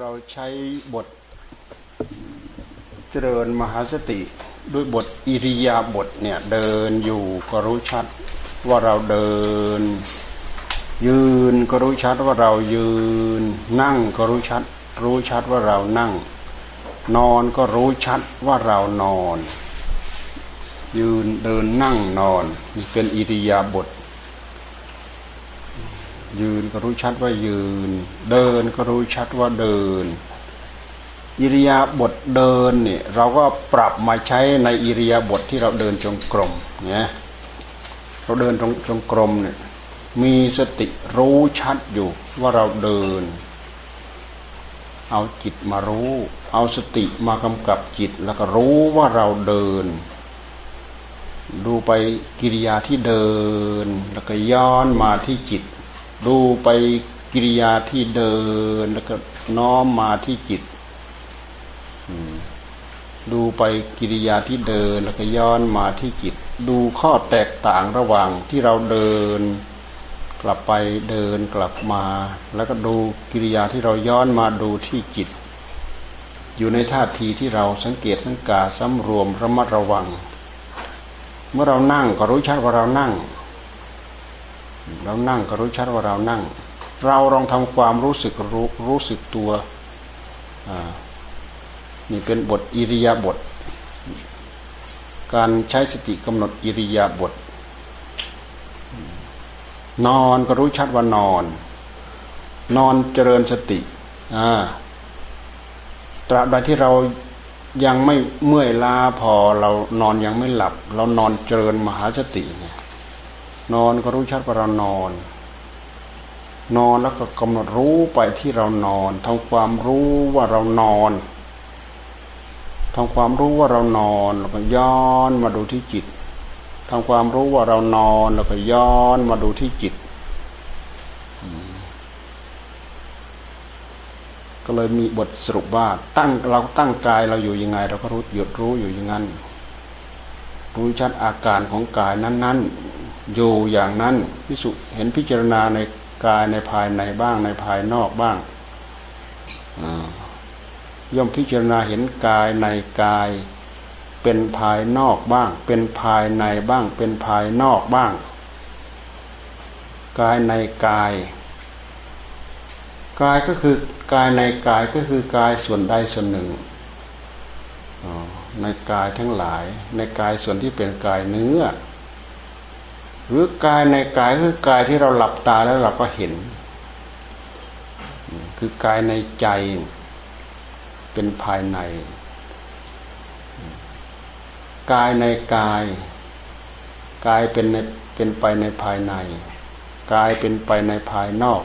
เราใช้บทเจริญมหาสติด้วยบทอิริยาบถเนี่ยเดินอยู่ก็รู้ชัดว่าเราเดิน ยืนก็รู้ชัดว่าเรายืน นั่งก็รู้ชัด รู้ชัดว่าเรานั่ง นอนก็รู้ชัดว่าเรานอน ยืนเดินนั่งนอนนี่เป็นอิริยาบถ ยืนก็รู้ชัดว่ายืน เดินก็รู้ชัดว่าเดิน อิริยาบถเดินเนี่ยเราก็ปรับมาใช้ในอิริยาบถทที่เราเดินจงกรมเนี่ยเราเดินตรงจงกรมเนี่ยมีสติรู้ชัดอยู่ว่าเราเดิน เอาจิตมารู้ เอาสติมากำกับจิตแล้วก็รู้ว่าเราเดิน ดูไปกิริยาที่เดิน แล้วก็ย้อนมาที่จิต ดูไปกิริยาที่เดินแล้วก็น้อมมาที่จิตดูไปกิริยาที่เดินแล้วก็ย้อนมาที่จิต ดูข้อแตกต่างระหว่างที่เราเดิน กลับไปเดินกลับมา แล้วก็ดูกิริยาที่เราย้อนมาดูที่จิต อยู่ในท่าทีที่เราสังเกตสังกาสำรวมระมัดระวัง เมื่อเรานั่งก็รู้ชัดว่าเรานั่ง เรานั่งก็รู้ชัดว่าเรานั่ง เราลองทำความรู้สึกรู้รู้สึกตัวนี่เป็นบทอิริยาบถการใช้สติกำหนดอิริยาบถนอนก็รู้ชัดว่านอน นอนเจริญสติตราบใดที่เรายังไม่เมื่อยล้าพอเรานอนยังไม่หลับ เรานอนเจริญมหาสติ นอนก็รู้ชัดว่าเรานอน นอนแล้วก็กำหนดรู้ไปที่เรานอนทำความรู้ว่าเรานอนทำความรู้ว่าเรานอนแล้วก็ย้อนมาดูที่จิตทำความรู้ว่าเรานอนแล้วก็ย้อนมาดูที่จิต ก็เลยมีบทสรุปว่าตั้งเราตั้งกายเราอยู่ยังไง เราก็รู้หยุดรู้อยู่อย่างนั้น รู้ชัดอาการของกายนั้น ๆ อยู่อย่างนั้นพิสุเห็นพิจารณาในกายในภายในบ้างในภายนอกบ้างย่อมพิจารณาเห็นกายในกาย เป็นภายนอกบ้าง เป็นภายในบ้าง เป็นภายนอกบ้าง กายในกาย กายก็คือกายในกายก็คือกายส่วนใดส่วนหนึ่งในกายทั้งหลาย ในกายส่วนที่เป็นกายเนื้อ รือกายในกายคือกายที่เราหลับตาแล้วเราก็เห็น คือกายในใจเป็นภายใน กายในกาย กายเป็นในเป็นไปในภายใน กายเป็นไปในภายนอก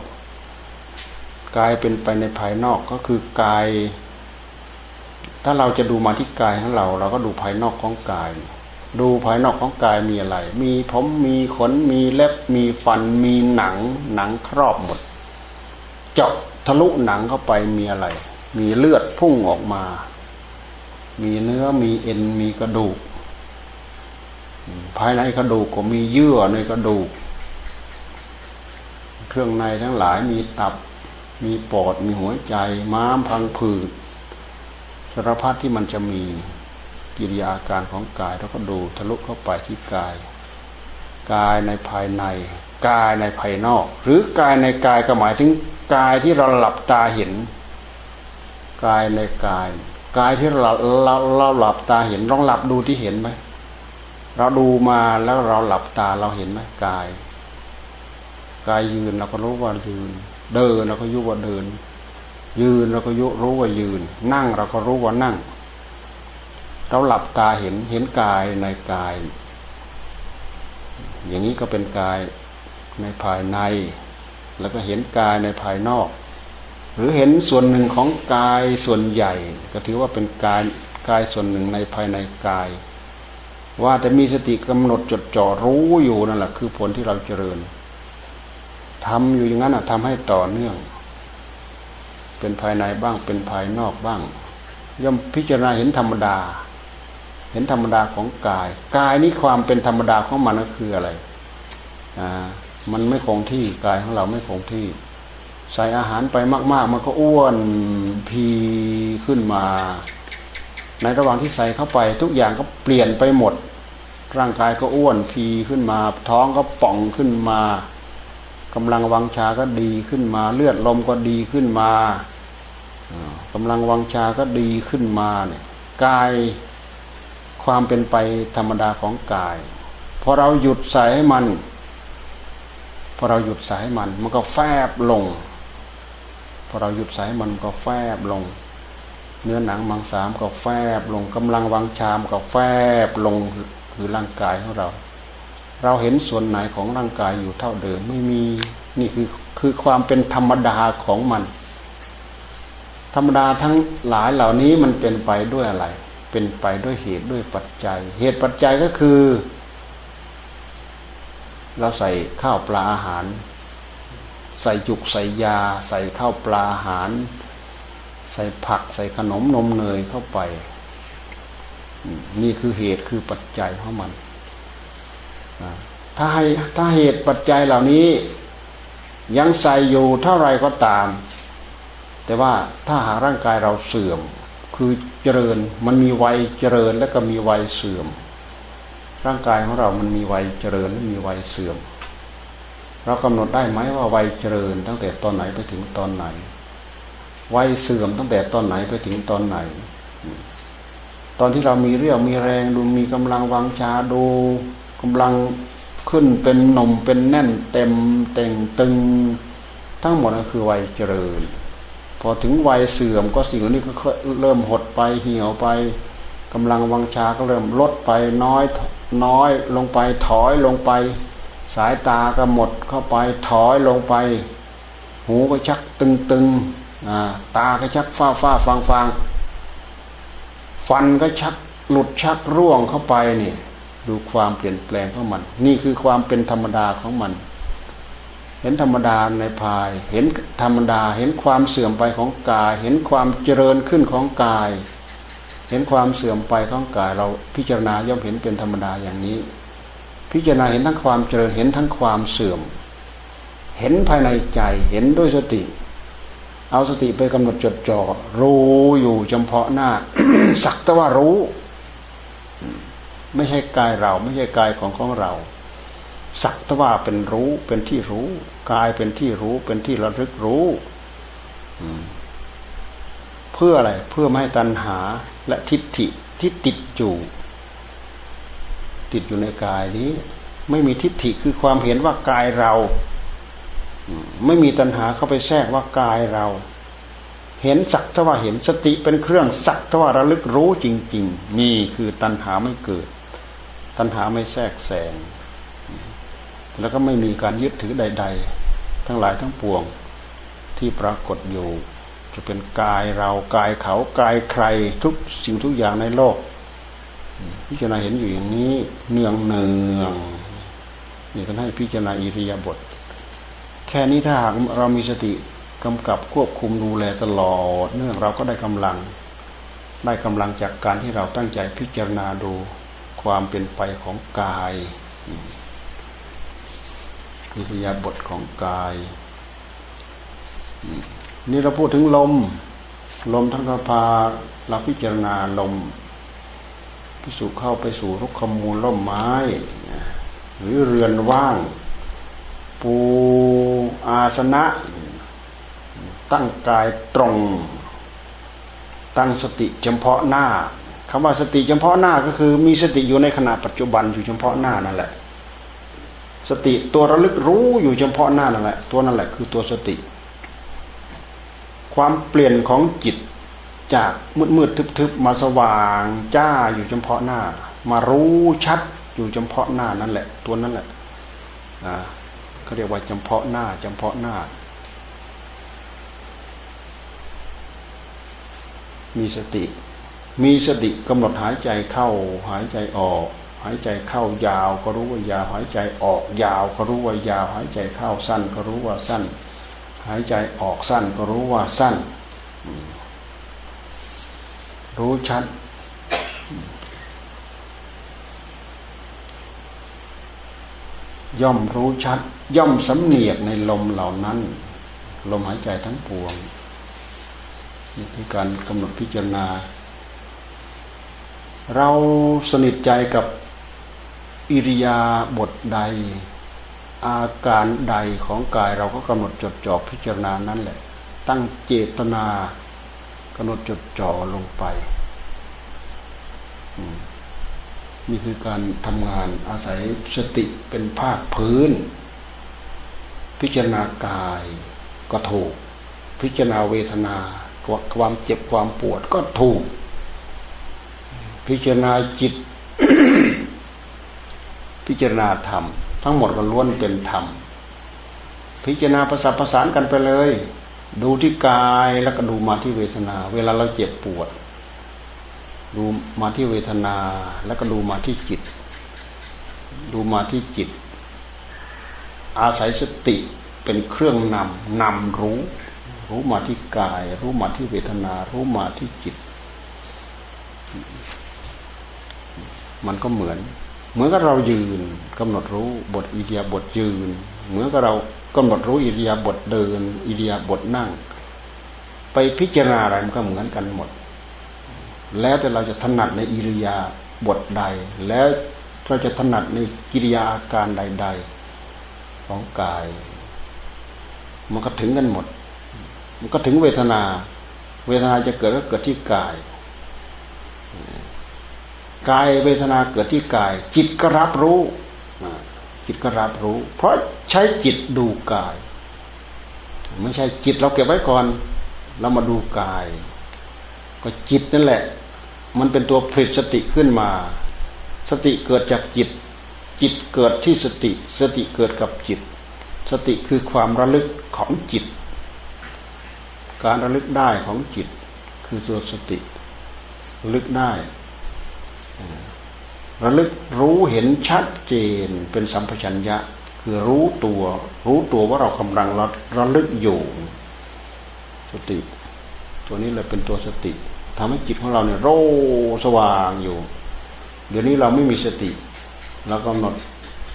กายเป็นไปในภายนอกก็คือกาย ถ้าเราจะดูมาที่กายของเรา เราก็ดูภายนอกของกาย ดูภายนอกของกายมีอะไร มีผมมีขนมีเล็บมีฟันมีหนัง หนังครอบหมด เจาะทะลุหนังเข้าไปมีอะไร มีเลือดพุ่งออกมา มีเนื้อมีเอ็นมีกระดูก ภายในกระดูกก็มีเยื่อในกระดูก เครื่องในทั้งหลายมีตับ มีปอดมีหัวใจ ม้ามพังผืดสารพัดที่มันจะมี กิริยาการของกายเราก็ดูทะลุเข้าไปที่กาย กายในภายใน กายในภายนอก หรือกายในกายก็หมายถึงกายที่เราหลับตาเห็น กายในกาย กายที่เราเราเราหลับตาเห็นลองหลับดูที่เห็นไหมเราดูมาแล้วเราหลับตาเราเห็นไหมกาย กายยืนเราก็รู้ว่ายืน เดินเราก็ยุว่าเดิน ยืนเราก็ยุรู้ว่ายืน นั่งเราก็รู้ว่านั่ง เราหลับตาเห็นเห็นกายในกาย อย่างนี้ก็เป็นกายในภายใน แล้วก็เห็นกายในภายนอก หรือเห็นส่วนหนึ่งของกายส่วนใหญ่ ก็ถือว่าเป็นกายกายส่วนหนึ่งในภายในกาย ว่าแต่มีสติกำหนดจดจ่อรู้อยู่นั่นแหละคือผลที่เราเจริญทำอยู่อย่างนั้นอะทำให้ต่อเนื่อง เป็นภายในบ้างเป็นภายนอกบ้าง ย่อมพิจารณาเห็นธรรมดา เห็นธรรมดาของกาย กายนี้ความเป็นธรรมดาของมันก็คืออะไรอ่ามันไม่คงที่กายของเราไม่คงที่ ใส่อาหารไปมาก ๆ มันก็อ้วนพีขึ้นมา ในระหว่างที่ใส่เข้าไป ทุกอย่างก็เปลี่ยนไปหมด ร่างกายก็อ้วนพีขึ้นมา ท้องก็ป่องขึ้นมากำลังวังชาก็ดีขึ้นมา เลือดลมก็ดีขึ้นมากำลังวังชาก็ดีขึ้นมาเนี่ยกาย ความเป็นไปธรรมดาของกายพอเราหยุดใส่ให้มันพอเราหยุดใส่ให้มัน มันก็แฟบลงพอเราหยุดใส่มันก็แฟบลง เนื้อหนังมังสามก็แฟบลงกำลังวังชามก็แฟบลงคือร่างกายของเรา เราเห็นส่วนไหนของร่างกายอยู่เท่าเดิมไม่มีนี่คือคือความเป็นธรรมดาของมัน ธรรมดาทั้งหลายเหล่านี้มันเป็นไปด้วยอะไร เป็นไปด้วยเหตุด้วยปัจจัย เหตุปัจจัยก็คือ เราใส่ข้าวปลาอาหาร ใส่จุกใส่ยา ใส่ข้าวปลาอาหาร ใส่ผักใส่ขนมนมเนยเข้าไป นี่คือเหตุคือปัจจัยของมันถ้าให้ถ้าเหตุปัจจัยเหล่านี้ ยังใส่อยู่เท่าไรก็ตาม แต่ว่าถ้าหากร่างกายเราเสื่อม คือเจริญมันมีวัยเจริญและก็มีวัยเสื่อม ร่างกายของเรามันมีวัยเจริญและมีวัยเสื่อม เรากำหนดได้ไหมว่าวัยเจริญตั้งแต่ตอนไหนไปถึงตอนไหน วัยเสื่อมตั้งแต่ตอนไหนไปถึงตอนไหน ตอนที่เรามีเรี่ยวมีแรงดูมีกำลังวังชาดูกำลังขึ้นเป็นหนุ่มเป็นแน่นเต็มเต่งตึง ทั้งหมดก็คือวัยเจริญ อถึงวัยเสื่อมก็สิ่งเหล่านี้ก็เริ่มหดไปเหี่ยวไปกำลังวังชาก็เริ่มลดไปน้อยน้อยลงไปถอยลงไป สายตาก็หมดเข้าไปถอยลงไป หูก็ชักตึงตึงตาก็ชักฟ้าฟ้าฟางฟางฟันก็ชักหลุดชักร่วงเข้าไปนี่ดูความเปลี่ยนแปลงของมัน นี่คือความเป็นธรรมดาของมัน ห็นธรรมดาในภาย เห็นธรรมดา เห็นความเสื่อมไปของกาย เห็นความเจริญขึ้นของกาย เห็นความเสื่อมไปของกาย เราพิจารณาย่อมเห็นเป็นธรรมดาอย่างนี้ พิจารณาเห็นทั้งความเจริญ เห็นทั้งความเสื่อม เห็นภายในใจ เห็นด้วยสติ เอาสติไปกำหนดจดจ่อ รู้อยู่เฉพาะหน้า สักแต่ว่ารู้ ไม่ใช่กายเรา ไม่ใช่กายของของเราสักแต่ว่าเป็นรู้เป็นที่รู้ กายเป็นที่รู้เป็นที่ระลึกรู้เพื่ออะไรเพื่อไม่ให้ตัณหาและทิฏฐิที่ติดอยู่ ติดอยู่ในกายนี้ ไม่มีทิฏฐิคือความเห็นว่ากายเราไม่มีตัณหาเข้าไปแทรกว่ากายเรา เห็นสักทว่าเห็นสติเป็นเครื่องสักทว่าระลึกรู้จริง ๆ นี่คือตัณหาไม่เกิด ตัณหาไม่แทรกแซง แล้วก็ไม่มีการยึดถือใด ๆ ทั้งหลายทั้งปวงที่ปรากฏอยู่ จะเป็นกายเรากายเขากายใครทุกสิ่งทุกอย่างในโลกพิจารณาเห็นอยู่อย่างนี้เนืองเนืองนี่ท่านให้พิจารณาอิริยาบถแค่นี้ถ้าหากเรามีสติกำกับควบคุมดูแลตลอด เนื่องเราก็ได้กำลัง ได้กำลังจากการที่เราตั้งใจพิจารณาดูความเป็นไปของกาย อิริยาบถของกาย นี่เราพูดถึงลม ลมทั้งพาเราพิจารณาลมพิสุเข้าไปสู่รุกขมูลร่มไม้ หรือเรือนว่าง ปูอาสนะ ตั้งกายตรง ตั้งสติเฉพาะหน้าคำว่าสติเฉพาะหน้าก็คือมีสติอยู่ในขณะปัจจุบันอยู่เฉพาะหน้านั่นแหละ สติตัวระลึกรู้อยู่เฉพาะหน้านั่นแหละตัวนั่นแหละคือตัวสติ ความเปลี่ยนของจิตจากมืดมืดทึบๆมาสว่างจ้าอยู่เฉพาะหน้า มารู้ชัดอยู่เฉพาะหน้านั่นแหละ ตัวนั้นแหละอ่าเขาเรียกว่าเฉพาะหน้าเฉพาะหน้า มีสติ มีสติกำหนดหายใจเข้าหายใจออก หายใจเข้ายาวก็รู้ว่ายาว หายใจออกยาวก็รู้ว่ายาว หายใจเข้าสั้นก็รู้ว่าสั้น หายใจออกสั้นก็รู้ว่าสั้น รู้ชัดย่อมรู้ชัด ย่อมสำเนียกในลมเหล่านั้น ลมหายใจทั้งปวงนี่คือการกำหนดพิจารณา เราสนิทใจกับ อิริยาบถใด อาการใดของกายเราก็กำหนดจดจ่อพิจารณานั่นแหละ ตั้งเจตนากำหนดจดจ่อลงไปนี่คือการทำงานอาศัยสติเป็นภาคพื้น พิจารณากายก็ถูก พิจารณาเวทนาความเจ็บความปวดก็ถูก พิจารณาจิต พิจารณาธรรม ทั้งหมดก็ล้วนเป็นธรรม พิจารณาประสับประสานกันไปเลย ดูที่กายแล้วก็ดูมาที่เวทนา เวลาเราเจ็บปวด ดูมาที่เวทนาแล้วก็ดูมาที่จิต ดูมาที่จิต อาศัยสติเป็นเครื่องนำนำรู้ รู้มาที่กาย รู้มาที่เวทนา รู้มาที่จิต มันก็เหมือน เหมือนกับเรายืนกำหนดรู้บทอิเดียบทยืน เหมือนกับเรากำหนดรู้อิเดียบทเดิน อิเดียบทนั่ง ไปพิจารณาอะไรมันก็เหมือนกันหมด แล้วแต่เราจะถนัดในอิริยาบทใด แล้วเราจะถนัดในกิริยาอาการใด ๆ ของกาย มันก็ถึงกันหมด มันก็ถึงเวทนา เวทนาจะเกิดก็เกิดที่กาย กายเวทนาเกิดที่กาย จิตก็รับรู้จิตก็รับรู้ เพราะใช้จิตดูกาย ไม่ใช่จิตเราเก็บไว้ก่อน เรามาดูกาย ก็จิตนั่นแหละ มันเป็นตัวผลิตสติขึ้นมา สติเกิดจากจิต จิตเกิดที่สติ สติเกิดกับจิต สติคือความระลึกของจิต การระลึกได้ของจิต คือตัวสติระลึกได้ ระลึกรู้เห็นชัดเจนเป็นสัมปชัญญะ คือรู้ตัว รู้ตัวว่าเรากำลังระระลึกอยู่ สติ ตัวนี้เลยเป็นตัวสติทำให้จิตของเราเนี่ยโรสว่างอยู่ เดี๋ยวนี้เราไม่มีสติเรากำหนด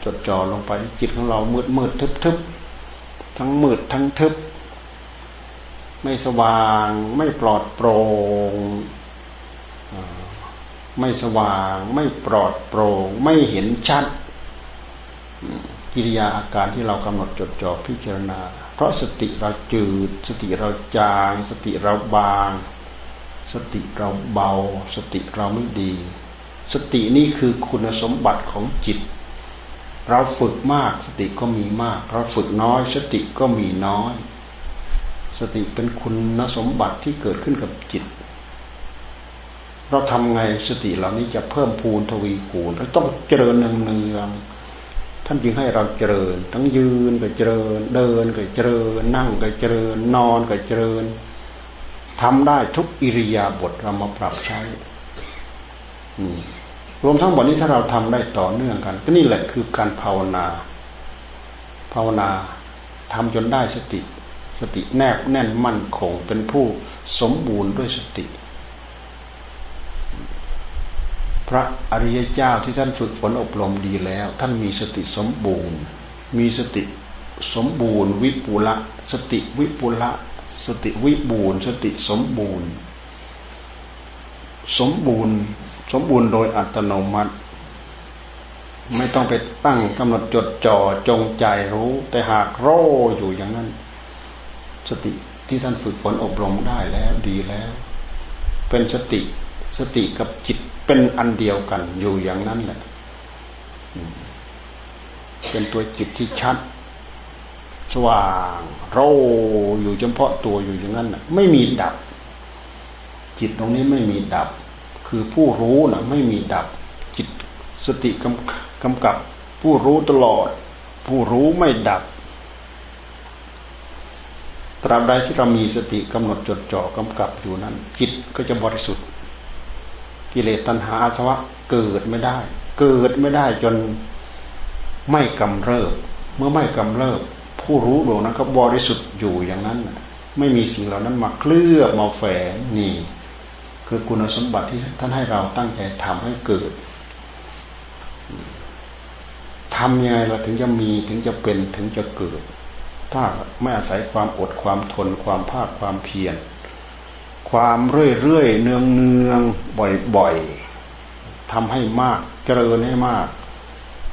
จดจ่อลงไปจิตของเรามืดมืดทึบทึบทั้งมืดทั้งทึบ ไม่สว่างไม่ปลอดโปร่ง ไม่สว่าง ไม่ปลอดโปร่งไม่เห็นชัดกิริยาอาการที่เรากำหนดจดจ่อพิจารณา เพราะสติเราจืด สติเราจาง สติเราบาง สติเราเบา สติเราไม่ดี สตินี่คือคุณสมบัติของจิต เราฝึกมากสติก็มีมาก เราฝึกน้อย สติก็มีน้อย สติเป็นคุณสมบัติที่เกิดขึ้นกับจิต เราทำไงสติเหล่านี้จะเพิ่มพูนทวีคูณเราต้องเจริญเนืองๆท่านจึงให้เราเจริญ ทั้งยืนก็เจริญ เดินก็เจริญ นั่งก็เจริญ นอนก็เจริญทำได้ทุกอิริยาบถเรามาปรับใช้รวมทั้งหมดนี้ถ้าเราทำได้ต่อเนื่องกัน ก็นี่แหละคือการภาวนา ภาวนาทำจนได้สติ สติแนบแน่นมั่นคงเป็นผู้สมบูรณ์ด้วยสติ พ ระอริยเจ้าที่ท่านฝึกฝนอบรมดีแล้ว ท่านมีสติสมบูรณ์ มีสติสมบูรณ์ วิปุละสติวิปุละสติวิบูรณ์ สติสมบูรณ์ สมบูรณ์ สมบูรณ์โดยอัตโนมัติ ไม่ต้องไปตั้งกำหนดจดจ่อจงใจรู้ แต่หากรู้อยู่อย่างนั้น สติที่ท่านฝึกฝนอบรมได้แล้วดีแล้ว เป็นสติสติกับจิต เป็นอันเดียวกันอยู่อย่างนั้นแหละเป็นตัวจิตที่ชัด สว่างโรอยู่เฉพาะตัวอยู่อย่างนั้นนะไม่มีดับ จิตตรงนี้ไม่มีดับ คือผู้รู้นะไม่มีดับ จิตสติกำกำกับ ผู้รู้ตลอด ผู้รู้ไม่ดับตราบใดที่เรามีสติกำหนดจดจ่อกำกับอยู่นั้น จิตก็จะบริสุทธิ์ กิเลสตัณหาอาสวะเกิดไม่ได้ เกิดไม่ได้จนไม่กำเริบ เมื่อไม่กำเริบ ผู้รู้ดวงนั้นก็บริสุทธิ์อยู่อย่างนั้น ไม่มีสิ่งเหล่านั้นมาเคลือบมาแฝงนี่ คือคุณสมบัติที่ท่านให้เราตั้งใจทำให้เกิดทำยังไงเราถึงจะมีถึงจะเป็นถึงจะเกิด ถ้าไม่อาศัยความอดความทนความภาคความเพียร ความเรื่อยเรื่อยเนืองเนืองบ่อยบ่อยทำให้มากเจริญให้มาก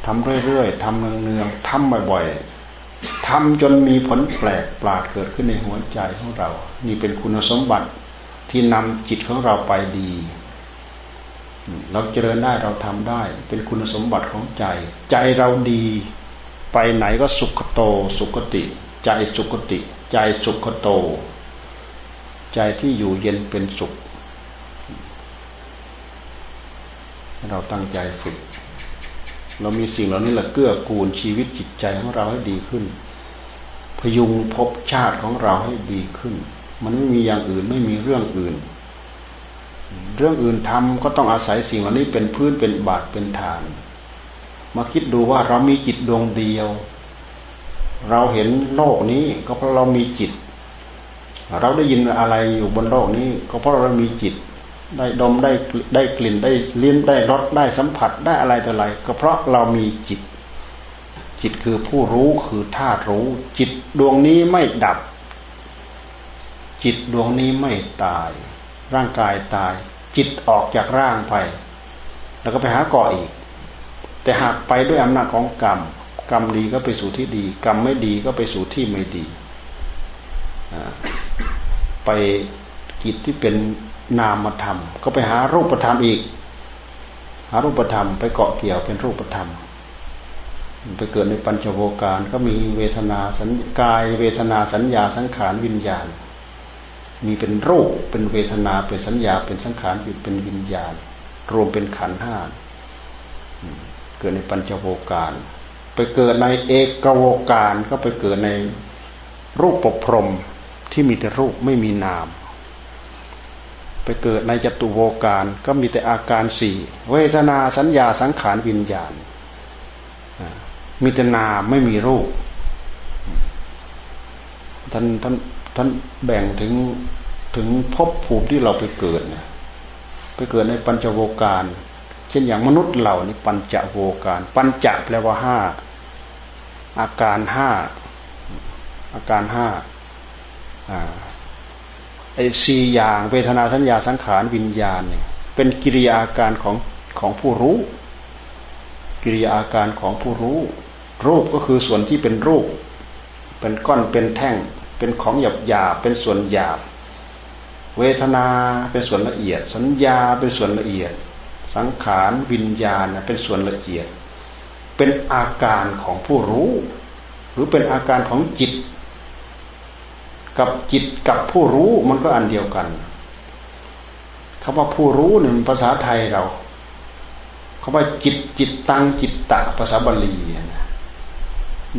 ทำเรื่อยๆทำเนืองเนืองทำบ่อยๆทำจนมีผลแปลกปราดเกิดขึ้นในหัวใจของเรา นี่เป็นคุณสมบัติที่นำจิตของเราไปดี เราเจริญได้เราทำได้ เป็นคุณสมบัติของใจ ใจเราดี ไปไหนก็สุขโต สุขติ ใจสุขติ ใจสุขโต ใจที่อยู่เย็นเป็นสุข เราตั้งใจฝึก เรามีสิ่งเหล่านี้แหละเกื้อกูลชีวิตจิตใจของเราให้ดีขึ้น พยุงภพชาติของเราให้ดีขึ้น มันไม่มีอย่างอื่นไม่มีเรื่องอื่น เรื่องอื่นทำก็ต้องอาศัยสิ่งเหล่านี้เป็นพื้นเป็นบาทเป็นฐาน มาคิดดูว่าเรามีจิตดวงเดียว เราเห็นโลกนี้ก็เพราะเรามีจิต เราได้ยินอะไรอยู่บนโลกนี้ ก็เพราะเรามีจิต ได้ดมได้ได้กลิ่นได้ลิ้มได้รสได้สัมผัสได้อะไรต่ออะไร ก็เพราะเรามีจิต จิตคือผู้รู้คือธาตุรู้ จิตดวงนี้ไม่ดับ จิตดวงนี้ไม่ตาย ร่างกายตาย จิตออกจากร่างไป แล้วก็ไปหาก่ออีก แต่หากไปด้วยอำนาจของกรรมกรรมดีก็ไปสู่ที่ดี กรรมไม่ดีก็ไปสู่ที่ไม่ดี ไปกิจที่เป็นนามธรรม ก็ไปหารูปธรรมอีก หารูปธรรม ไปเกาะเกี่ยวเป็นรูปธรรมไปเกิดในปัญจโวการก็มีเวทนาสัญกาย เวทนาสัญญาสังขารวิญญาณ มีเป็นรูปเป็นเวทนาเป็นสัญญาเป็นสังขารเป็นวิญญาณ รวมเป็นขันห้าเกิดในปัญจโวการ ไปเกิดในเอกโวการก็ไปเกิดในรูปปพรม ที่มีแต่รูปไม่มีนาม ไปเกิดในจตุโวการก็มีแต่อาการสี่เวทนาสัญญาสังขารวิญญาณ มีแต่นามไม่มีรูปท่านท่านท่านแบ่งถึงถึงภพภูมิที่เราไปเกิดนไปเกิดในปัญจโวการ เช่นอย่างมนุษย์เหล่านี้ปัญจโวการ ปัญจแปลว่าห้าอาการห้าอาการห้า ไอ้สี่อย่างเวทนาสัญญาสังขารวิญญาณเนี่ยเป็นกิริยาอาการของของผู้รู้ กิริยาอาการของผู้รู้ รูปก็คือส่วนที่เป็นรูป เป็นก้อนเป็นแท่ง เป็นของหยาบหยาเป็นส่วนหยาบเวทนาเป็นส่วนละเอียด สัญญาเป็นส่วนละเอียด สังขารวิญญาณเป็นส่วนละเอียด เป็นอาการของผู้รู้ หรือเป็นอาการของจิต กับจิตกับผู้รู้มันก็อันเดียวกันคำว่าผู้รู้เนี่ยภาษาไทยเราคำว่าจิตจิตตังจิตตะภาษาบาลีนะ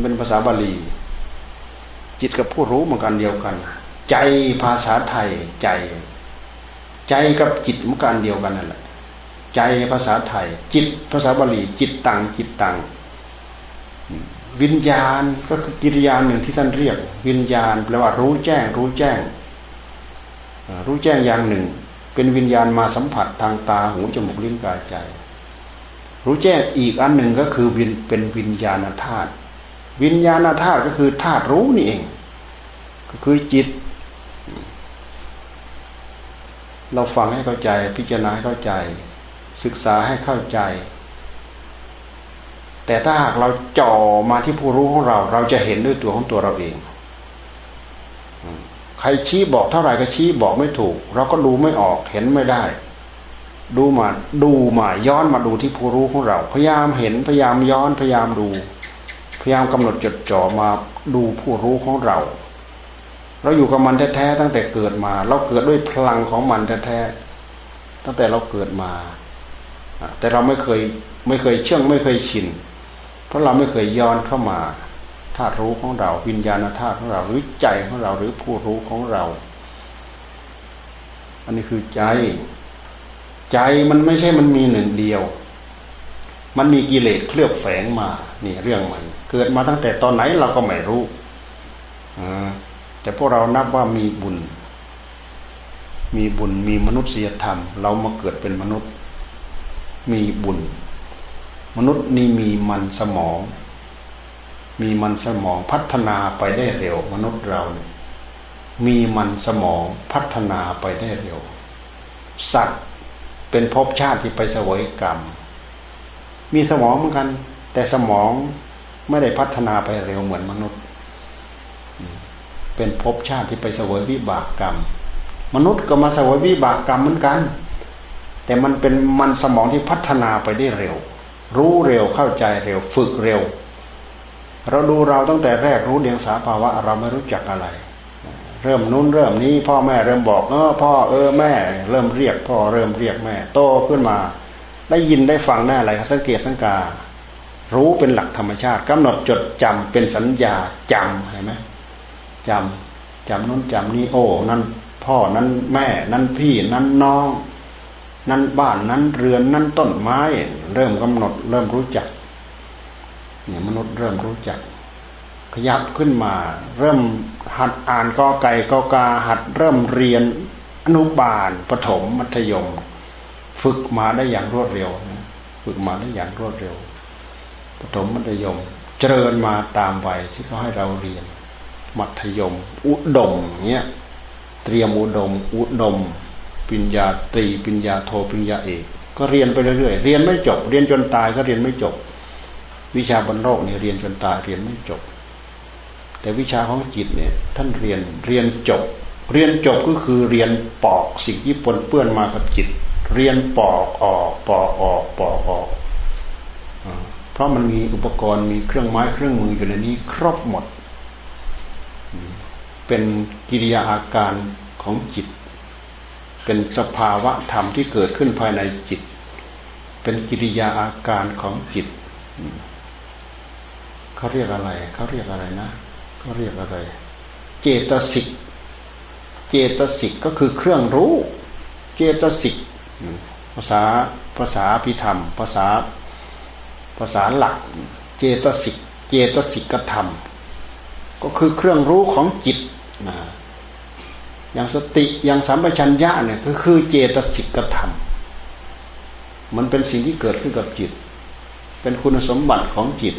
เป็นภาษาบาลี จิตกับผู้รู้มันกันเดียวกัน ใจภาษาไทยใจ ใจกับจิตมันกันเดียวกันนั่นแหละใจภาษาไทย จิตภาษาบาลี จิตตังจิตตัง วิญญาณก็คือกิริยาหนึ่งที่ท่านเรียก วิญญาณแปลว่ารู้แจ้ง รู้แจ้ง รู้แจ้งอย่างหนึ่ง เป็นวิญญาณมาสัมผัสทางตาหูจมูกลิ้นกายใจ รู้แจ้งอีกอันหนึ่งก็คือวินเป็นวิญญาณธาตุวิญญาณธาตุก็คือธาตุรู้นี่เอง ก็คือจิต เราฟังให้เข้าใจ พิจารณาให้เข้าใจ ศึกษาให้เข้าใจ แต่ถ้าหากเราจ่อมาที่ผู้รู้ของเรา เราจะเห็นด้วยตัวของตัวเราเองใครชี้บอกเท่าไหร่ก็ชี้บอกไม่ถูก เราก็ดูไม่ออกเห็นไม่ได้ ดูมาดูมาย้อนมาดูที่ผู้รู้ของเรา พยายามเห็นพยายามย้อนพยายามดู พยายามกำหนดจดจ่อมาดูผู้รู้ของเรา เราอยู่กับมันแท้ๆตั้งแต่เกิดมา เราเกิดด้วยพลังของมันแท้ๆตั้งแต่เราเกิดมา แต่เราไม่เคยไม่เคยเชื่องไม่เคยชิน เพราะเราไม่เคยย้อนเข้ามาธาตุรู้ของเรา วิญญาณธาตุของเราหรือใจของเราหรือผู้รู้ของเรา อันนี้คือใจ ใจมันไม่ใช่มันมีหนึ่งเดียว มันมีกิเลสเคลือบแฝงมานี่เรื่องมัน เกิดมาตั้งแต่ตอนไหนเราก็ไม่รู้แต่พวกเรานับว่ามีบุญ มีบุญมีมนุษยธรรม เรามาเกิดเป็นมนุษย์ มีบุญ มนุษย์นี่มีมันสมอง มีมันสมองพัฒนาไปได้เร็ว มนุษย์เราเนี่ยมีมันสมองพัฒนาไปได้เร็ว สัตว์เป็นภพชาติที่ไปสวยกรรม มีสมองเหมือนกัน แต่สมองไม่ได้พัฒนาไปเร็วเหมือนมนุษย์ เป็นภพชาติที่ไปสวยวิบากกรรม มนุษย์ก็มาสวยวิบากกรรมเหมือนกัน แต่มันเป็นมันสมองที่พัฒนาไปได้เร็ว รู้เร็วเข้าใจเร็วฝึกเร็ว เราดูเราตั้งแต่แรกรู้เดียงสาภาวะเราไม่รู้จักอะไร เริ่มนู้นเริ่มนี้ พ่อแม่เริ่มบอกเออพ่อเออแม่ เริ่มเรียกพ่อเริ่มเรียกแม่ โตขึ้นมา ได้ยินได้ฟังได้อะไรสังเกตสังกา รู้เป็นหลักธรรมชาติกำหนดจดจำเป็นสัญญาจำเห็นไหมจำจำนู้นจำนี้โอ้นั่นพ่อนั้นแม่นั้นพี่นั้นน้อง นั้นบ้านนั้นเรือนนั้นต้นไม้ เริ่มกำหนด เริ่มรู้จัก เนี่ยมนุษย์เริ่มรู้จัก ขยับขึ้นมา เริ่มหัดอ่านกอไก่กอกาหัดเริ่มเรียนอนุบาลปถมมัธยม ฝึกมาได้อย่างรวดเร็วฝึกมาได้อย่างรวดเร็วปถมมัธยม เจริญมาตามวัยที่เขาให้เราเรียน มัธยม อุดมเนี้ยเตรียมอุดม อุดม ปัญญาตรีปัญญาโทปัญญาเอกก็เรียนไปเรื่อยๆเรียนไม่จบ เรียนจนตายก็เรียนไม่จบ วิชาบนโลกนี่เรียนจนตายเรียนไม่จบ แต่วิชาของจิตเนี่ยท่านเรียนเรียนจบ เรียนจบก็คือเรียนปอกสิ่งที่ปนเปื้อนมากับจิต เรียนปอกออกปอกออกปอกออกเพราะมันมีอุปกรณ์มีเครื่องไม้เครื่องมืออยู่ในนี้ครบหมด เป็นกิริยาอาการของจิต เป็นสภาวะธรรมที่เกิดขึ้นภายในจิต เป็นกิริยาอาการของจิตเขาเรียกอะไรเขาเรียกอะไรนะเขาเรียกอะไร เจตสิกเจตสิกก็คือเครื่องรู้ เจตสิกภาษาภาษาพิธรรม ภาษาภาษาหลัก เจตสิกเจตสิกธรรม ก็คือเครื่องรู้ของจิตนะ อย่างสติอย่างสัมปชัญญะเนี่ยก็คือเจตสิกธรรม มันเป็นสิ่งที่เกิดขึ้นกับจิต เป็นคุณสมบัติของจิต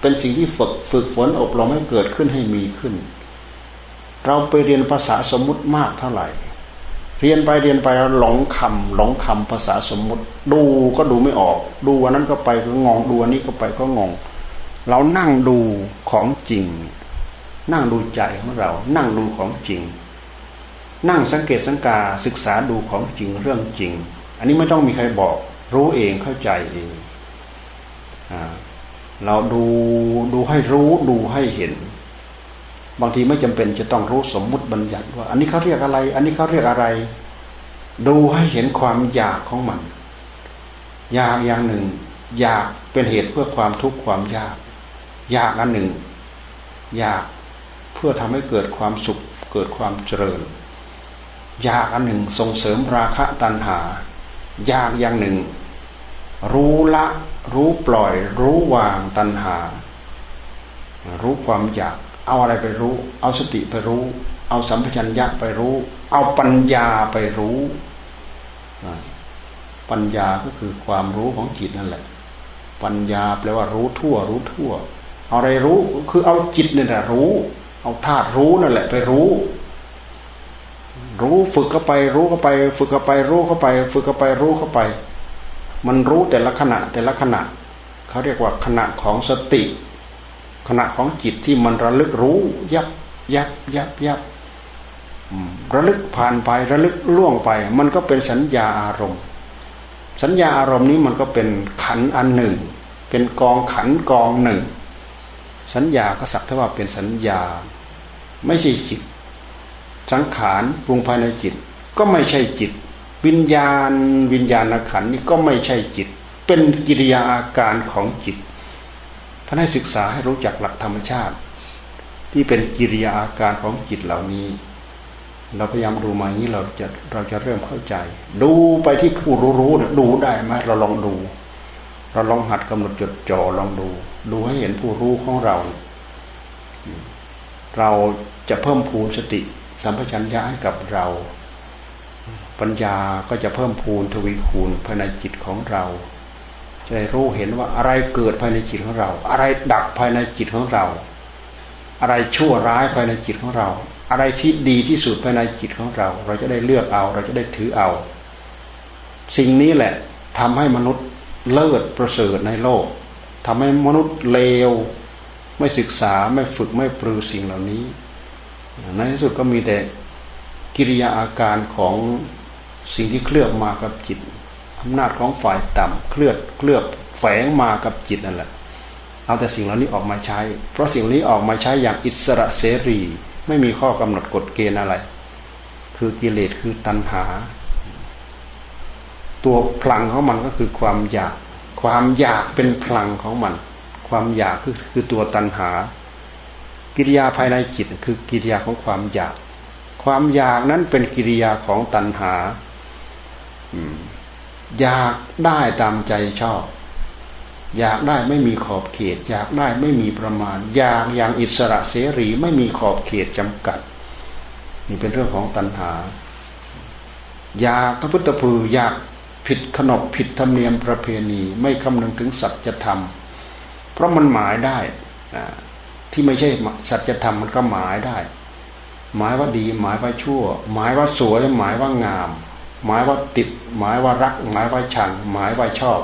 เป็นสิ่งที่ฝึกฝึกฝนอบรมให้เกิดขึ้นให้มีขึ้น เราไปเรียนภาษาสมมุติมากเท่าไหร่ เรียนไปเรียนไปเราหลงคำหลงคำภาษาสมมุติ ดูก็ดูไม่ออก ดูวันนั้นก็ไปก็งงดูอันนี้ก็ไปก็งง เรานั่งดูของจริง นั่งดูใจของเรา นั่งดูของจริง นั่งสังเกตสังกาศึกษาดูของจริงเรื่องจริง อันนี้ไม่ต้องมีใครบอก รู้เองเข้าใจเองอเราดูดูให้รู้ดูให้เห็น บางทีไม่จำเป็นจะต้องรู้สมมุติบัญญัติว่า อันนี้เขาเรียกอะไร อันนี้เขาเรียกอะไร ดูให้เห็นความอยากของมัน อยากอย่างหนึ่ง อยากเป็นเหตุเพื่อความทุกข์ความยาก อยากอันหนึ่ง อยากเพื่อทำให้เกิดความสุขเกิดความเจริญ อยากอันหนึ่งส่งเสริมราคะตัณหา อยากอย่างหนึ่ง รู้ละรู้ปล่อย รู้วางตัณหา รู้ความอยาก เอาอะไรไปรู้ เอาสติไปรู้ เอาสัมปชัญญะไปรู้ เอาปัญญาไปรู้ ปัญญาก็คือความรู้ของจิตนั่นแหละ ปัญญาแปลว่ารู้ทั่ว รู้ทั่ว เอาอะไรรู้คือเอาจิตนี่แหละรู้ เอาธาตุรู้นั่นแหละไปรู้ รู้ฝึกเข้าไป รู้เข้าไป ฝึกเข้าไป รู้เข้าไป ฝึกเข้าไปรู้เข้าไป มันรู้แต่ละขณะแต่ละขณะเขาเรียกว่าขณะของสติ ขณะของจิตที่มันระลึกรู้ ยับยับยับยับระลึกผ่านไประลึกล่วงไป มันก็เป็นสัญญาอารมณ์ สัญญาอารมณ์นี้มันก็เป็นขันอันหนึ่ง เป็นกองขันกองหนึ่ง สัญญาก็สักทว่าเป็นสัญญา ไม่ใช่จิต สังขารปรุงภายในจิต ก็ไม่ใช่จิต วิญญาณ วิญญาณขันนี่ก็ไม่ใช่จิต เป็นกิริยาอาการของจิตท่านให้ศึกษาให้รู้จักหลักธรรมชาติ ที่เป็นกิริยาอาการของจิตเหล่านี้ เราพยายามดูมาอย่างนี้เราจะเราจะเริ่มเข้าใจ ดูไปที่ผู้รู้รู้ดูได้ไหมเราลองดู เราลองหัดกำหนดจดจ่อลองดู ดูให้เห็นผู้รู้ของเรา เราจะเพิ่มพูนสติ สัมปชัญญะให้กับเรา ปัญญาก็จะเพิ่มพูนทวีคูณภายในจิตของเรา จะได้รู้เห็นว่าอะไรเกิดภายในจิตของเรา อะไรดับภายในจิตของเรา อะไรชั่วร้ายภายในจิตของเรา อะไรที่ดีที่สุดภายในจิตของเรา เราจะได้เลือกเอา เราจะได้ถือเอา สิ่งนี้แหละทำให้มนุษย์เลิศประเสริฐในโลกทำให้มนุษย์เลว ไม่ศึกษาไม่ฝึกไม่ปรือสิ่งเหล่านี้ ในที่สุดก็มีแต่กิริยาอาการของสิ่งที่เคลือบมากับจิตอำนาจของฝ่ายต่ำเคลือบเคลือบแฝงมากับจิตนั่นแหละเอาแต่สิ่งเหล่านี้ออกมาใช้ เพราะสิ่งนี้ออกมาใช้อย่างอิสระเสรี ไม่มีข้อกำหนดกฎเกณฑ์อะไร คือกิเลสคือตัณหา ตัวพลังของมันก็คือความอยาก ความอยากเป็นพลังของมัน ความอยากคือคือตัวตัณหา กิริยาภายในจิตคือกิริยาของความอยาก ความอยากนั้นเป็นกิริยาของตัณหาอยากได้ตามใจชอบ อยากได้ไม่มีขอบเขต อยากได้ไม่มีประมาณ อยากอย่างอิสระเสรีไม่มีขอบเขตจำกัด นี่เป็นเรื่องของตัณหา อยากพระพุทธภูอยากผิดขนบผิดธรรมเนียมประเพณี ไม่คำนึงถึงสัจธรรม เพราะมันหมายได้ ที่ไม่ใช่สัจธรรมมันก็หมายได้ หมายว่าดี หมายว่าชั่ว หมายว่าสวย หมายว่างาม หมายว่าติด หมายว่ารัก หมายว่าชัง หมายว่าชอบ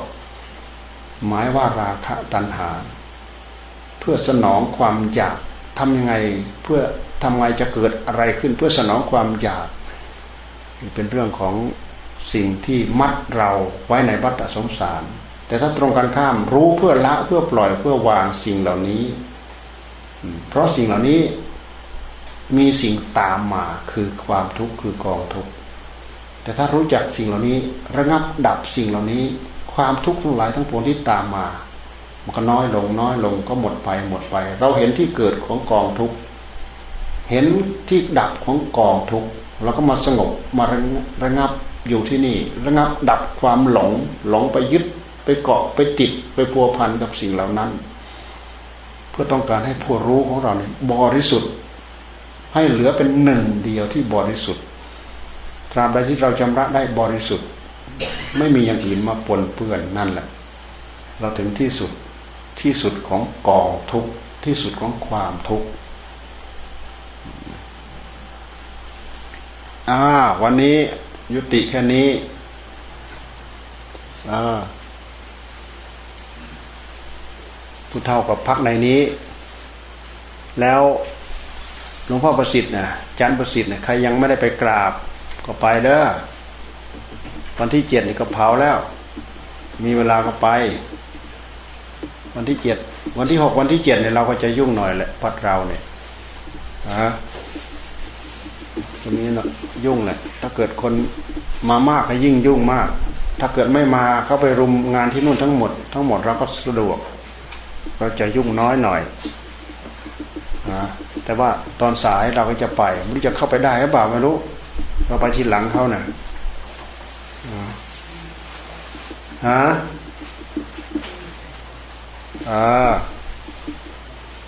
หมายว่าราคะตัณหา เพื่อสนองความอยากทำยังไงเพื่อทำไงจะเกิดอะไรขึ้นเพื่อสนองความอยาก เป็นเรื่องของสิ่งที่มัดเราไว้ในวัฏสงสาร แต่ถ้าตรงกันข้ามรู้เพื่อละเพื่อปล่อยเพื่อวางสิ่งเหล่านี้ เพราะสิ่งเหล่านี้มีสิ่งตามมาคือความทุกข์คือกองทุกข์แต่ถ้ารู้จักสิ่งเหล่านี้ ระงับดับสิ่งเหล่านี้ ความทุกข์ทั้งหลายทั้งปวงที่ตามมา มันก็น้อยลงน้อยลงก็หมดไปหมดไป เราเห็นที่เกิดของกองทุกข์เห็นที่ดับของกองทุกข์เราก็มาสงบมาระงับอยู่ที่นี่ ระงับดับความหลงหลงไปยึดไปเกาะไปติดไปพัวพันกับสิ่งเหล่านั้น พื่อต้องการให้ผู้รู้ของเราเนี่ยบริสุทธิ์ ให้เหลือเป็นหนึ่งเดียวที่บริสุทธิ์ตราบใดที่เราชำระได้บริสุทธิ์ ไม่มีอย่างอื่นมาปนเปื้อนนั่นแหละ เราถึงที่สุดที่สุดของกองทุกที่สุดของความทุกข์อ่าวันนี้ยุติแค่นี้อ่า ผู้เท่ากับพักในนี้ แล้วหลวงพ่อประสิทธิ์นะจันประสิทธิ์นะใครยังไม่ได้ไปกราบก็ไปเด้อวันที่เจ็ดนี่ก็เผาแล้ว มีเวลาก็ไป วันที่เจ็ดวันที่หกวันที่เจ็ดเนี่ยเราก็จะยุ่งหน่อยแหละพัดเราเนี่ยฮะตรงนี้นะยุ่งแหละถ้าเกิดคนมามากก็ยิ่งยุ่งมาก ถ้าเกิดไม่มาเขาไปรุมงานที่นู่นทั้งหมด ทั้งหมดเราก็สะดวก เราจะยุ่งน้อยหน่อยนะแต่ว่าตอนสายเราก็จะไปไม่รู้จะเข้าไปได้หรือเปล่าไม่รู้ เราไปทีหลังเขานะ่ะฮะอ่า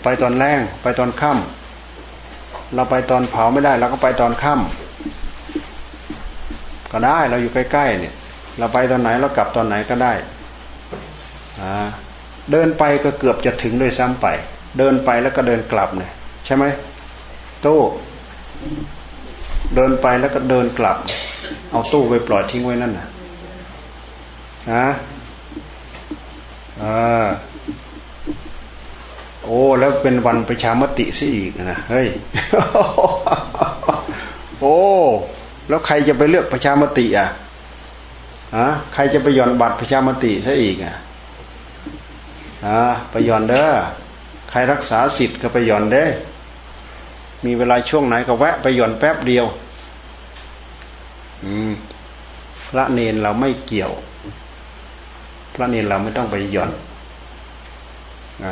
ไปตอนแรงไปตอนค่ำเราไปตอนเผาไม่ได้เราก็ไปตอนค่ำก็ได้เราอยู่ใกล้ๆเนี่ย เราไปตอนไหนเรากลับตอนไหนก็ได้อ่า เดินไปก็เกือบจะถึงด้วยซ้ำไป เดินไปแล้วก็เดินกลับเนี่ยใช่ไหมโต้เดินไปแล้วก็เดินกลับ เอาตู้ไปปล่อยทิ้งไว้นั่นนะฮะอ่าโอ้แล้วเป็นวันประชามติซะอีกนะเฮ้ยโอ้แล้วใครจะไปเลือกประชามติอะฮะใครจะไปย่อนบัตรประชามติซะอีกอะ อ่าไปย่อนเด้อใครรักษาสิทธิ์ก็ไปย่อนเด้มีเวลาช่วงไหนก็แวะไปหย่อนแป๊บเดียว อืมพระเนนเราไม่เกี่ยว พระเนนเราไม่ต้องไปหย่อนอ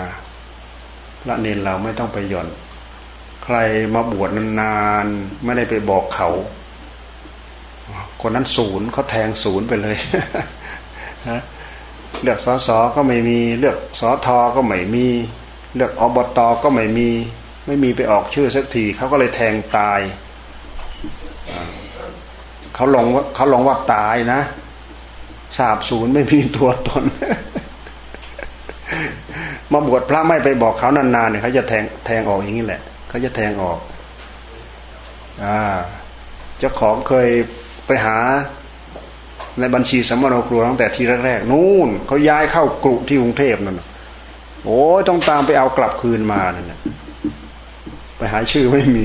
พระเนนเราไม่ต้องไปหย่อน ใครมาบวชนานๆไม่ได้ไปบอกเขาคนนั้นศูนย์เขาแทงศูนย์ไปเลย เลือกสอสอก็ไม่มี เลือกสอทอก็ไม่มี เลือกอบตก็ไม่มี ไม่มีไปออกชื่อสักทีเขาก็เลยแทงตายเขาลงว่าเขาลงว่าตายนะสาบศูนย์ไม่มีตัวตน มาบวชพระไม่ไปบอกเขานานๆเนี่ยเขาจะแทงแทงออกอย่างนี้แหละเขาจะแทงออกอ่าเจ้าของเคยไปหา ในบัญชีสมโนครัวตั้งแต่ทีแรกๆนู่นเขาย้ายเข้ากรุที่กรุงเทพนั่นโอ้ยต้องตามไปเอากลับคืนมาเนั่นไปหาชื่อไม่มี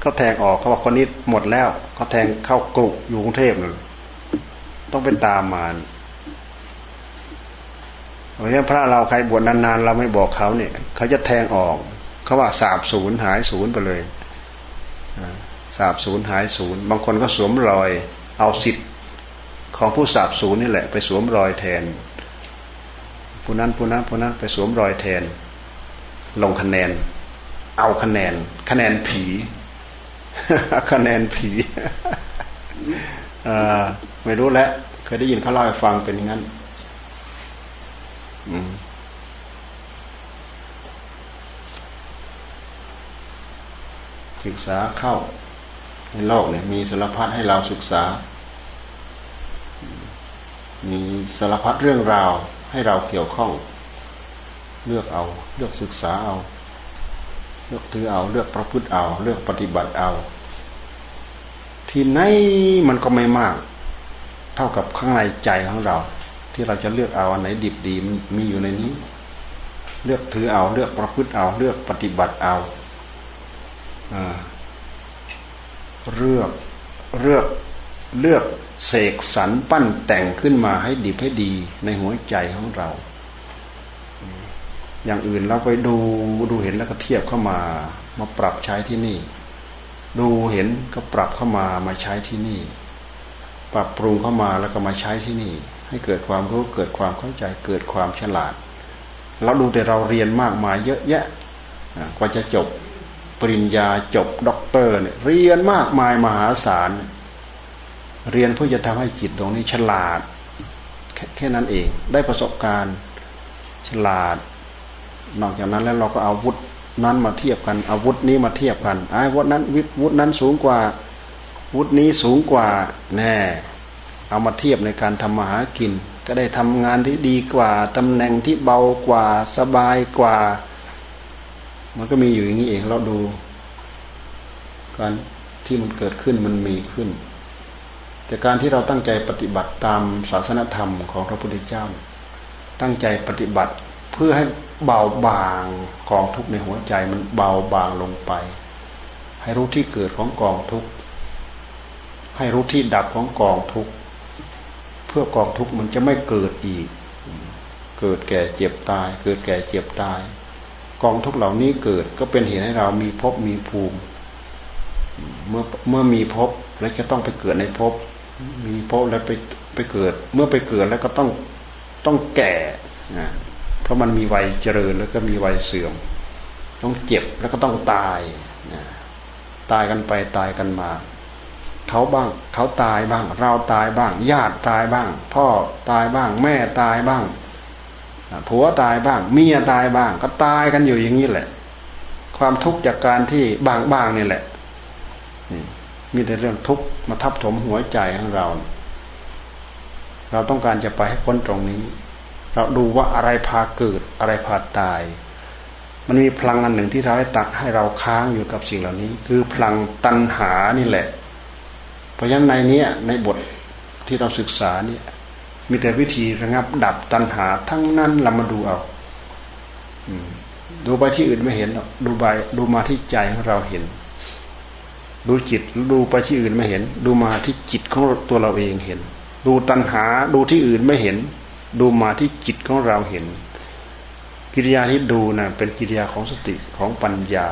เขาแทงออกเขาบอกคนนี้หมดแล้วเขาแทงเข้ากรุอยู่กรุงเทพนั่นต้องเป็นตามมาเพราะฉะนั้นพระเราใครบวชนานๆเราไม่บอกเขาเนี่ยเขาจะแทงออกเขาว่าสาบศูนย์หายศูนย์ไปเลยสาบศูนย์หายศูนย์บางคนก็สวมรอย เอาสิทธิ์ ของผู้สาบศูนย์นี่แหละ ไปสวมรอยแทน ผู้นั้นผู้นั้นผู้นั้นไปสวมรอยแทน ลงคะแนน เอาคะแนน คะแนนผี คะแนนผีไม่รู้แล้วเคยได้ยินเขาเล่าให้ฟังเป็นอย่างนั้นศึกษาเข้าในโลกเนี่ยมีสารพัดให้เราศึกษา มีสารพัดเรื่องราวให้เราเกี่ยวข้อง เลือกเอา เลือกศึกษาเอา เลือกถือเอา เลือกประพฤติเอา เลือกปฏิบัติเอา ที่ไหนมันก็ไม่มาก เท่ากับข้างในใจของเรา ที่เราจะเลือกเอาอันไหนดิบดีมันมีอยู่ในนี้ เลือกถือเอา เลือกประพฤติเอา เลือกปฏิบัติเอาเลือกเลือกเลือก เสกสรรปั้นแต่งขึ้นมาให้ดีให้ดีในหัวใจของเรา อย่างอื่นเราไปดูดูเห็นแล้วก็เทียบเข้ามา มาปรับใช้ที่นี่ ดูเห็นก็ปรับเข้ามามาใช้ที่นี่ ปรับปรุงเข้ามาแล้วก็มาใช้ที่นี่ ให้เกิดความรู้เกิดความเข้าใจเกิดความฉลาดเราดูแต่เราเรียนมากมายเยอะแยะกว่าจะจบปริญญาจบด็อกเตอร์เนี่ยเรียนมากมายมหาศาลเเรียนเพื่อจะทำให้จิตดวงนี้ฉลาดแค่แค่นั้นเองได้ประสบการณ์ฉลาด นอกจากนั้นแล้วเราก็เอาวุธนั้นมาเทียบกันอาวุธนี้มาเทียบกันไอ้วุธนั้นวิวุธนั้นสูงกว่าวุธนี้สูงกว่าแน่เอามาเทียบในการทำมาหากิน ก็ได้ทำงานที่ดีกว่าตำแหน่งที่เบากว่าสบายกว่า มันก็มีอยู่อย่างนี้เองเราดูการที่มันเกิดขึ้นมันมีขึ้น แต่การที่เราตั้งใจปฏิบัติตามศาสนธรรมของพระพุทธเจ้า ตั้งใจปฏิบัติเพื่อให้เบาบางกองทุกข์ในหัวใจมันเบาบางลงไป ให้รู้ที่เกิดของกองทุกข์ให้รู้ที่ดับของกองทุกข์เพื่อกองทุกข์มันจะไม่เกิดอีก เกิดแก่เจ็บตาย เกิดแก่เจ็บตาย กองทุกเหล่านี้เกิดก็เป็นเหตุให้เรามีภพมีภูมิ เมื่อเมื่อมีภพแล้วจะต้องไปเกิดในภพ มีภพแล้วไปไปเกิด เมื่อไปเกิดแล้วก็ต้องต้องแก่นะเพราะมันมีวัยเจริญแล้วก็มีวัยเสื่อม ต้องเจ็บแล้วก็ต้องตายนะตายกันไปตายกันมาเขาบ้างเขาตายบ้าง เราตายบ้าง ญาติตายบ้าง พ่อตายบ้าง แม่ตายบ้างผัวตายบ้างเมียตายบ้าง ก็ตายกันอยู่อย่างนี้แหละ ความทุกข์จากการที่บางบางนี่แหละ มีแต่เรื่องทุกข์มาทับถมหัวใจของเรา เราต้องการจะไปให้พ้นตรงนี้ เราดูว่าอะไรพาเกิดอะไรพาตาย มันมีพลังอันหนึ่งที่ทำให้ตักให้เราค้างอยู่กับสิ่งเหล่านี้ คือพลังตัณหานี่แหละ เพราะฉะนั้นในนี้ในบทที่เราศึกษาเนี่ยมีแต่วิธีระงับดับตัณหาทั้งนั้นเรามาดูเอาดูไปที่อื่นไม่เห็นหรอกดูไปดูมาที่ใจของเราเห็น ดูจิตดูไปที่อื่นไม่เห็น ดูมาที่จิตของตัวเราเองเห็น ดูตัณหาดูที่อื่นไม่เห็น ดูมาที่จิตของเราเห็น กิริยาที่ดูนะ่ะเป็นกิริยาของสติของปัญญา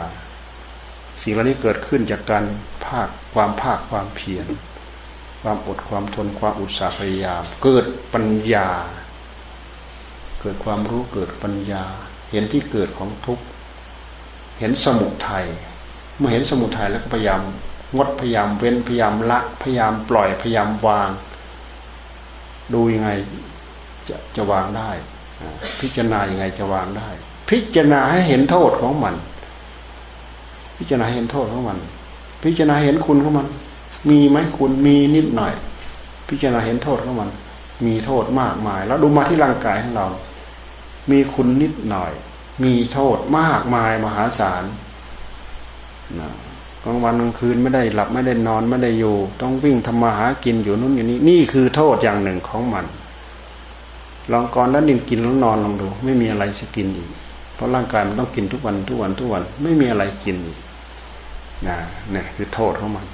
สิ่งเหล่านี้เกิดขึ้นจากการภาคความภาคความเพียรความอดความทนความอุตสาหพยายามเกิดปัญญา เกิดความรู้เกิดปัญญา เห็นที่เกิดของทุกข์เห็นสมุทัยเมื่อเห็นสมุทัยแล้วก็พยายาม งดพยายามเว้นพยายามละพยายามปล่อยพยายามวาง ดูยังไงจะจะวางได้ พิจารณายังไงจะวางได้ พิจารณาให้เห็นโทษของมัน พิจารณาเห็นโทษของมัน พิจารณาเห็นคุณของมัน มีไหมคุณมีนิดหน่อย พิจารณาเห็นโทษของมัน มีโทษมากมาย แล้วดูมาที่ร่างกายของเรา มีคุณนิดหน่อย มีโทษมากมายมหาศาลนะ กลางวันกลางคืนไม่ได้หลับไม่ได้นอนไม่ได้อยู่ ต้องวิ่งทำมาหากินอยู่นู่นอยู่นี่นี่คือโทษอย่างหนึ่งของมัน ลองก่อนแล้วดินกินแล้วนอนลองดู ไม่มีอะไรจะกินอีกเพราะร่างกายมันต้องกินทุกวันทุกวันทุกวัน ไม่มีอะไรกินนะเนี่ยคือโทษของมัน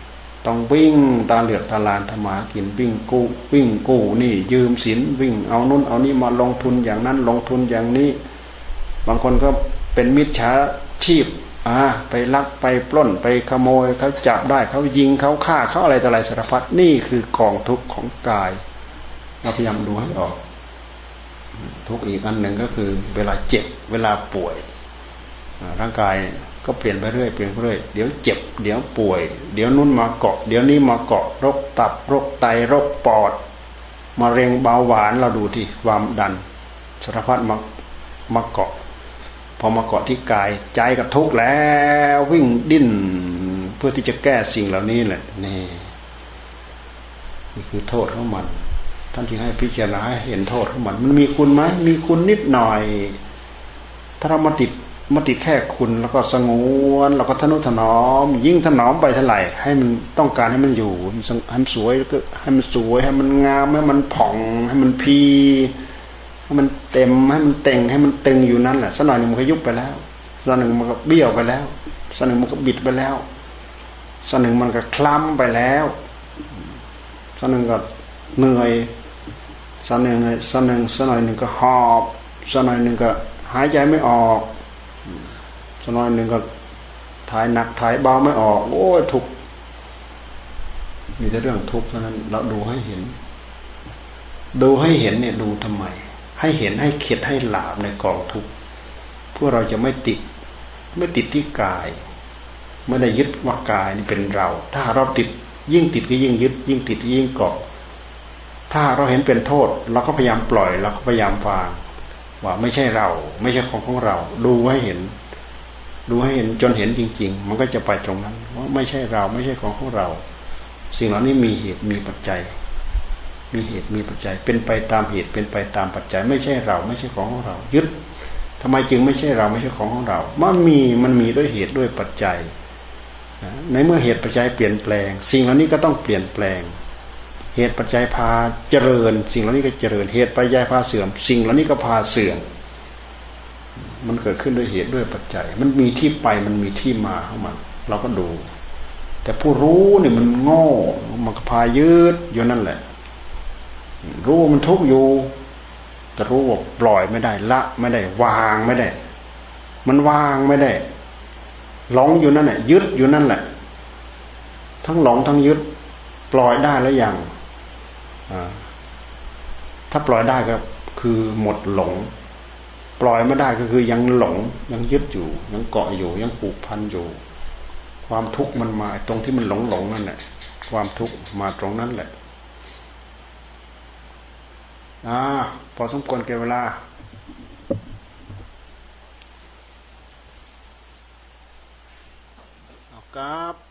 ต้องวิ่งตาเหลือกตาลานทำมากินวิ่งกู้วิ่งกู้นี่ ยืมสินวิ่งเอานุ่นเอานี่มาลงทุนอย่างนั้นลงทุนอย่างนี้ บางคนก็เป็นมิจฉาชีพ อ่าไปลักไปปล้นไปขโมยเขาจับได้เขายิงเขาฆ่าเขาอะไรต่ออะไรสารพัดนี่คือกองทุกข์ของกาย เราพยายามดูให้ออก ทุกข์อีกอันหนึ่งก็คือ เวลาเจ็บเวลาป่วยร่างกายก็เปลี่ยนไปเรื่อยเปลี่ยนไปเรื่อยเดี๋ยวเจ็บ เดี๋ยวป่วย เดี๋ยวนู้นมาเกาะ เดี๋ยวนี้มาเกาะโรคตับโรคไตโรคปอดมะเร็งเบาหวานเราดูที่ความดันสารพัดมามาเกาะ พอมาเกาะที่กายใจก็ทุกข์แล้ววิ่งดิ้นเพื่อที่จะแก้สิ่งเหล่านี้แหละนี่นี่คือโทษของมัน ท่านจึงให้พิจารณาเห็นโทษของมัน มันมีคุณไหมมีคุณนิดหน่อย ถ้าเรามาติดมาติดแค่คุณแล้วก็สงวนแล้วก็ทนุถนอม ยิ่งถนอมไปเท่าไหร่ให้มันต้องการให้มันอยู่ให้มันสวยก็ให้มันสวยให้มันงามให้มันผ่องให้มันพี ให้มันเต็มให้มันเต็งให้มันตึงอยู่นั่นแหละสักหน่อยหนึ่งมันก็ยุบไปแล้วสักหนึ่งมันก็เบี้ยวไปแล้วสักหนึ่งมันก็บิดไปแล้วสักหนึ่งมันก็คล้ำไปแล้วสักหนึ่งก็เหนื่อยสักหนึ่งสักหนึ่งสักหน่อยหนึ่งก็หอบสักหน่อยหนึ่งก็หายใจไม่ออกสักหน่อยหนึ่งก็ถ่ายหนักถ่ายเบาไม่ออก โอ้ยทุกมีแต่เรื่องทุกข์เท่านั้น เราดูให้เห็น ดูให้เห็นเนี่ยดูทำไม ให้เห็นให้เข็ดให้หลาบในกองทุกข์เพื่อเราจะไม่ติด ไม่ติดที่กาย ไม่ได้ยึดว่ากายนี่เป็นเรา ถ้าเราติดยิ่งติดก็ยิ่งยึด ยิ่งติดยิ่งเกาะ ถ้าเราเห็นเป็นโทษ เราก็พยายามปล่อยเราก็พยายามวาง ว่าไม่ใช่เรา ไม่ใช่ของของเรา ดูให้เห็น ดูให้เห็นจนเห็นจริง ๆ มันก็จะไปตรงนั้นว่าไม่ใช่เราไม่ใช่ของของเรา สิ่งเหล่านี้มีเหตุมีปัจจัย มีเหตุมีปัจจัย เป็นไปตามเหตุเป็นไปตามปัจจัย ไม่ใช่เราไม่ใช่ของของเรา ยึดทำไมจึงไม่ใช่เราไม่ใช่ของของเรา มันมีมันมีด้วยเหตุด้วยปัจจัยในเมื่อเหตุปัจจัยเปลี่ยนแปลง สิ่งเหล่านี้ก็ต้องเปลี่ยนแปลง เหตุปัจจัยพาเจริญ สิ่งเหล่านี้ก็เจริญ เหตุปัจจัยพาเสื่อม สิ่งเหล่านี้ก็พาเสื่อมมันเกิดขึ้นด้วยเหตุด้วยปัจจัย มันมีที่ไปมันมีที่มาของมันเราก็ดู แต่ผู้รู้เนี่ยมันโง่ มันก็พายืดอยู่นั่นแหละ รู้ว่ามันทุกข์อยู่ แต่รู้ว่าปล่อยไม่ได้ละ ไม่ได้วางไม่ได้ มันวางไม่ได้หลงอยู่นั่นแหละยึดอยู่นั่นแหละ ทั้งหลงทั้งยึด ปล่อยได้แล้วยังถ้าปล่อยได้ก็คือหมดหลง ปล่อยไม่ได้ก็คือยังหลง ยังยึดอยู่ ยังเกาะอยู่ ยังผูกพันอยู่ ความทุกข์มันมาตรงที่มันหลงหลงนั่นแหละความทุกข์มาตรงนั้นแหละ อ่าพอสมควรเก็บเวลาเอาครับ